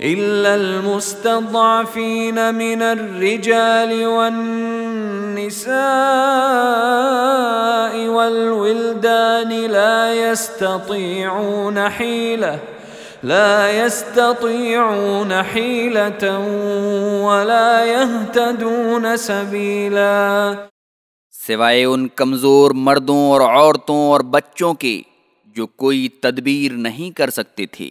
إلا المستضعفين من الرجال والنساء والولدان لا يستطيعون حيلة، لا يستطيعون حيلة ولا يهتدون سبيلا. سوائے ان کمزور مردوں اور عورتوں اور بچوں کے جو کوئی تدبیر نہیں کر سکتے تھے